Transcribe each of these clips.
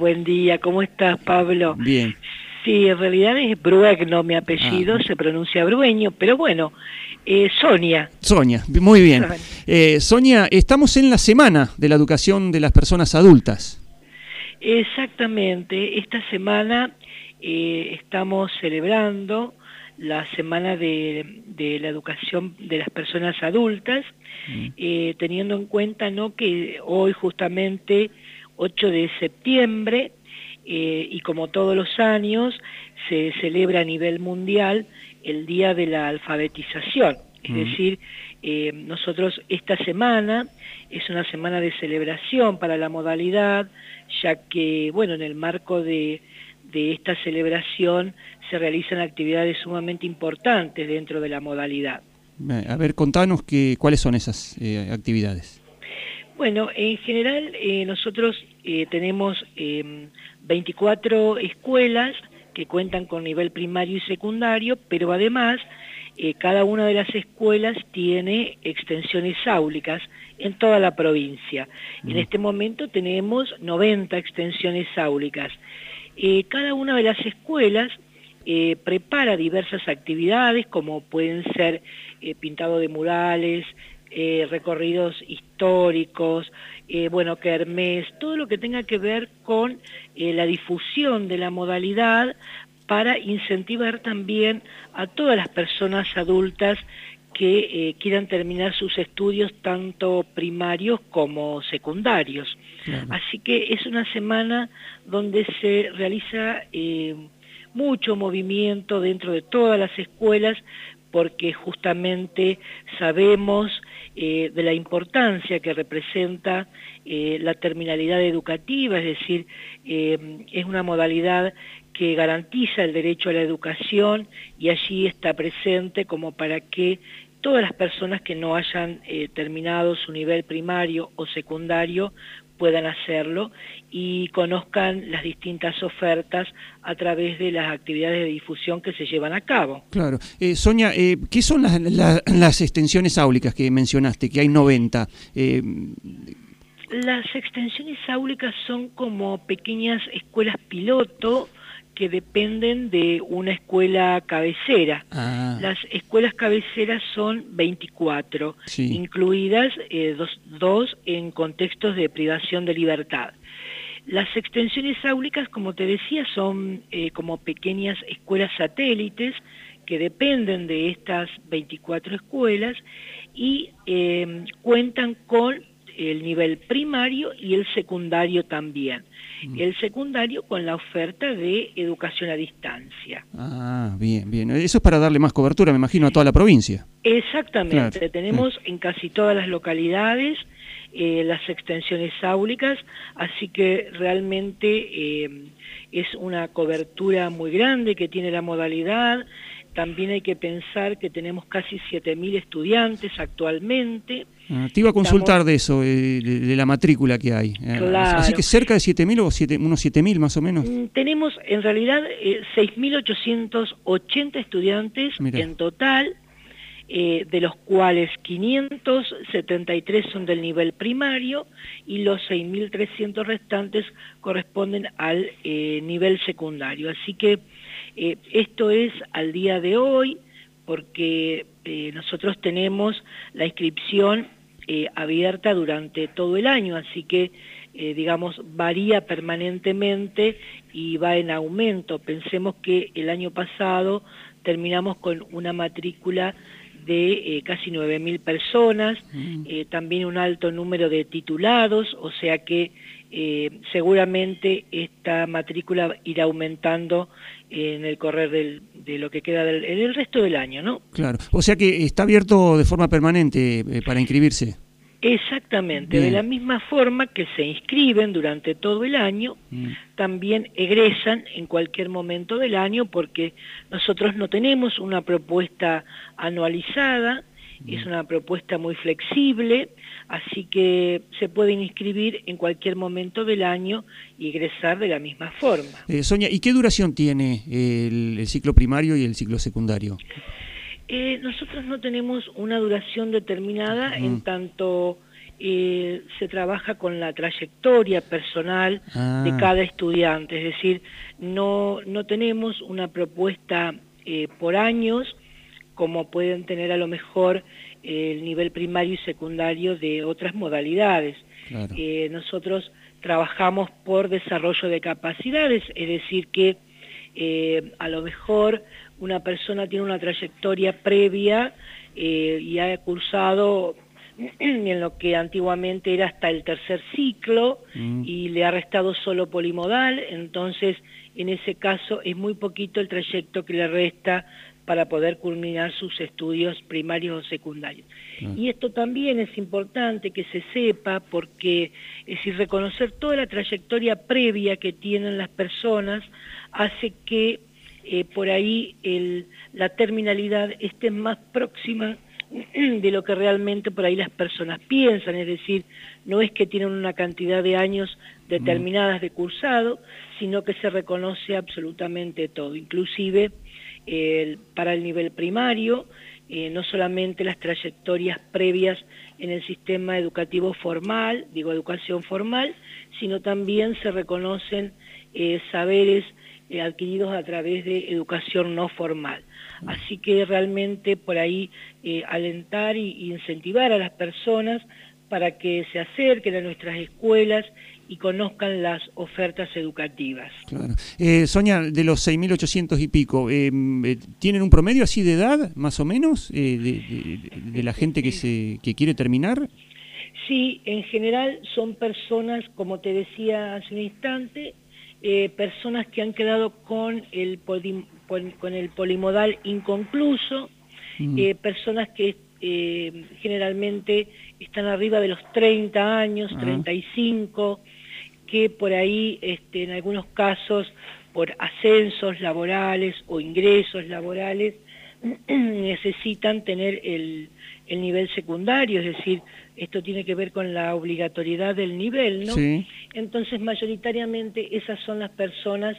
Buen día, ¿cómo estás, Pablo? Bien. Sí, en realidad es Bruegno mi apellido, Ah. se pronuncia Brueño, pero bueno, eh, Sonia. Sonia, muy bien. Sonia. Eh, Sonia, estamos en la semana de la educación de las personas adultas. Exactamente, esta semana eh, estamos celebrando la semana de, de la educación de las personas adultas, eh, teniendo en cuenta ¿no? que hoy justamente 8 de septiembre eh, y como todos los años se celebra a nivel mundial el Día de la Alfabetización. Es decir, eh, nosotros esta semana es una semana de celebración para la modalidad, ya que, bueno, en el marco de, de esta celebración se realizan actividades sumamente importantes dentro de la modalidad. A ver, contanos que, cuáles son esas eh, actividades. Bueno, en general eh, nosotros eh, tenemos eh, 24 escuelas que cuentan con nivel primario y secundario, pero además eh, cada una de las escuelas tiene extensiones áulicas en toda la provincia. En este momento tenemos 90 extensiones áulicas. Cada una de las escuelas eh, prepara diversas actividades como pueden ser eh, pintado de murales, eh, recorridos históricos, eh, bueno, kermés, todo lo que tenga que ver con eh, la difusión de la modalidad para incentivar también a todas las personas adultas que eh, quieran terminar sus estudios tanto primarios como secundarios. Claro. Así que es una semana donde se realiza eh, mucho movimiento dentro de todas las escuelas porque justamente sabemos eh, de la importancia que representa eh, la terminalidad educativa, es decir, eh, es una modalidad que garantiza el derecho a la educación y allí está presente como para que todas las personas que no hayan eh, terminado su nivel primario o secundario puedan hacerlo y conozcan las distintas ofertas a través de las actividades de difusión que se llevan a cabo. Claro. Eh, Sonia, eh, ¿qué son las, la- las extensiones áulicas que mencionaste? Que hay 90. Eh, Las extensiones áulicas son como pequeñas escuelas piloto que dependen de una escuela cabecera. ah, Las escuelas cabeceras son 24, Sí. incluidas eh, dos, dos en contextos de privación de libertad. Las extensiones áulicas, como te decía, son eh, como pequeñas escuelas satélites que dependen de estas 24 escuelas y eh, cuentan con el nivel primario y el secundario también. El secundario con la oferta de educación a distancia. ah, bien, bien. Eso es para darle más cobertura, me imagino, a toda la provincia. Exactamente, Claro. tenemos en casi todas las localidades eh, las extensiones áulicas, así que realmente eh, es una cobertura muy grande que tiene la modalidad. También hay que pensar que tenemos casi 7.000 estudiantes actualmente. Ah, te iba a consultar de eso, eh, de, de la matrícula que hay. Claro. Así que cerca de 7.000 o siete- unos 7.000 más o menos. Mm, Tenemos en realidad eh, 6.880 estudiantes en total, eh, de los cuales 573 son del nivel primario y los 6.300 restantes corresponden al eh, nivel secundario. Así que esto es al día de hoy porque eh, nosotros tenemos la inscripción eh, abierta durante todo el año, así que eh, digamos, varía permanentemente y va en aumento. Pensemos que el año pasado terminamos con una matrícula de eh, casi 9.000 personas, Mm. eh, también un alto número de titulados, o sea que eh, seguramente esta matrícula irá aumentando en el correr del- de lo que queda del en el resto del año, ¿no? Claro. O sea que está abierto de forma permanente eh, para inscribirse. Exactamente, Bien. de la misma forma que se inscriben durante todo el año, Mm. también egresan en cualquier momento del año porque nosotros no tenemos una propuesta anualizada, es una propuesta muy flexible, así que se pueden inscribir en cualquier momento del año y egresar de la misma forma. Eh, Sonia, ¿y qué duración tiene el, el ciclo primario y el ciclo secundario? Eh, nosotros no tenemos una duración determinada en tanto eh, se trabaja con la trayectoria personal de ah. cada estudiante, es decir, no, no tenemos una propuesta eh, por años como pueden tener a lo mejor el nivel primario y secundario de otras modalidades. nosotros trabajamos por desarrollo de capacidades, es decir que a lo mejor una persona tiene una trayectoria previa eh, y ha cursado en lo que antiguamente era hasta el tercer ciclo mm. y le ha restado solo polimodal, entonces en ese caso es muy poquito el trayecto que le resta para poder culminar sus estudios primarios o secundarios. Ah. Y esto también es importante que se sepa porque es decir, reconocer toda la trayectoria previa que tienen las personas hace que eh, por ahí la terminalidad esté más próxima de lo que realmente por ahí las personas piensan, es decir, no es que tienen una cantidad de años determinadas de cursado, sino que se reconoce absolutamente todo, inclusive para el nivel primario, eh, no solamente las trayectorias previas en el sistema educativo formal, digo educación formal, sino también se reconocen eh, saberes eh, adquiridos a través de educación no formal. Así que realmente por ahí alentar e incentivar a las personas para que se acerquen a nuestras escuelas y conozcan las ofertas educativas. Claro. Eh, Sonia, de los 6.800 y pico, ¿tienen un promedio así de edad, más o menos, de, la gente que, se, que quiere terminar? Sí, en general son personas, como te decía hace un instante, eh, personas que han quedado con el, con el polimodal inconcluso, mm. eh, personas que eh, generalmente están arriba de los 30 años, 35, que por ahí este, en algunos casos por ascensos laborales o ingresos laborales necesitan tener el, el nivel secundario, es decir, esto tiene que ver con la obligatoriedad del nivel, ¿no? Entonces, mayoritariamente esas son las personas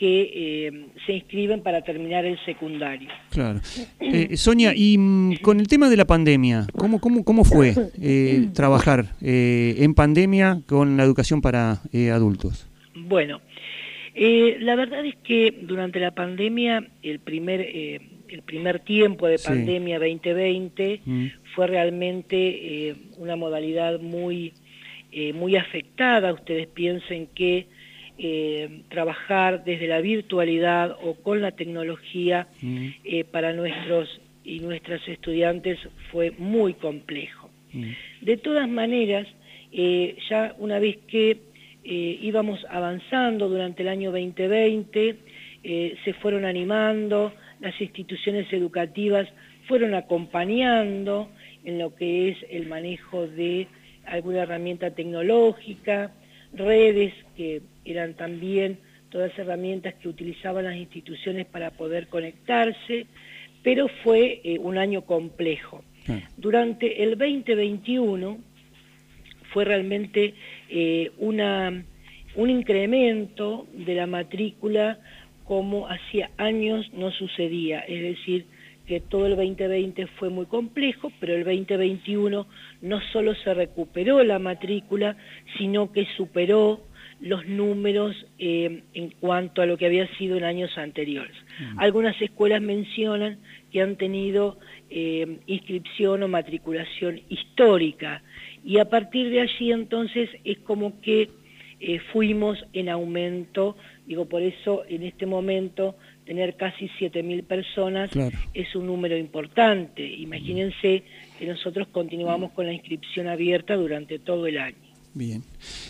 que eh, se inscriben para terminar el secundario. Claro. Eh, Sonia, y mm, con el tema de la pandemia, ¿cómo, cómo, cómo fue eh, trabajar en pandemia con la educación para adultos? Bueno, la verdad es que durante la pandemia, el primer el primer tiempo de pandemia 2020 mm. fue realmente eh, una modalidad muy, eh, muy afectada. Ustedes piensen que eh, trabajar desde la virtualidad o con la tecnología mm. para nuestros y nuestras estudiantes fue muy complejo. Mm. De todas maneras, ya una vez que íbamos avanzando durante el año 2020, se fueron animando las instituciones educativas fueron acompañando en lo que es el manejo de alguna herramienta tecnológica, redes que eran también todas herramientas que utilizaban las instituciones para poder conectarse, pero fue eh, un año complejo. Durante el 2021 fue realmente eh, una, un incremento de la matrícula como hacía años no sucedía, es decir, que todo el 2020 fue muy complejo, pero el 2021 no solo se recuperó la matrícula, sino que superó los números eh, en cuanto a lo que había sido en años anteriores. Mm. Algunas escuelas mencionan que han tenido eh, inscripción o matriculación histórica y a partir de allí entonces es como que eh, fuimos en aumento, digo, por eso en este momento tener casi 7.000 personas es un número importante. Imagínense que nosotros continuamos con la inscripción abierta durante todo el año. Bien.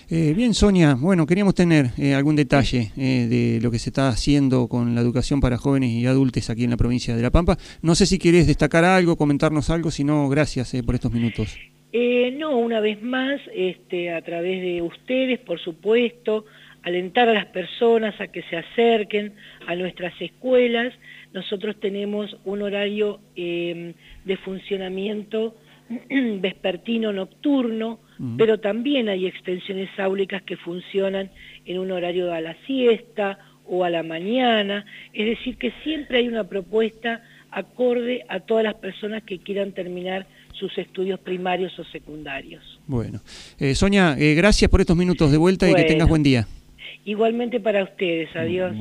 Eh, bien, Sonia, bueno, queríamos tener eh, algún detalle de lo que se está haciendo con la educación para jóvenes y adultos aquí en la provincia de La Pampa. No sé si querés destacar algo, comentarnos algo, si no, gracias por estos minutos. Eh, no, una vez más, este, a través de ustedes, por supuesto, alentar a las personas a que se acerquen a nuestras escuelas. Nosotros tenemos un horario em, de funcionamiento vespertino nocturno, pero también hay extensiones áulicas que funcionan en un horario a la siesta o a la mañana, es decir, que siempre hay una propuesta acorde a todas las personas que quieran terminar sus estudios primarios o secundarios. Bueno, eh, Sonia, eh, gracias por estos minutos de vuelta y que tengas buen día. Igualmente para ustedes, adiós.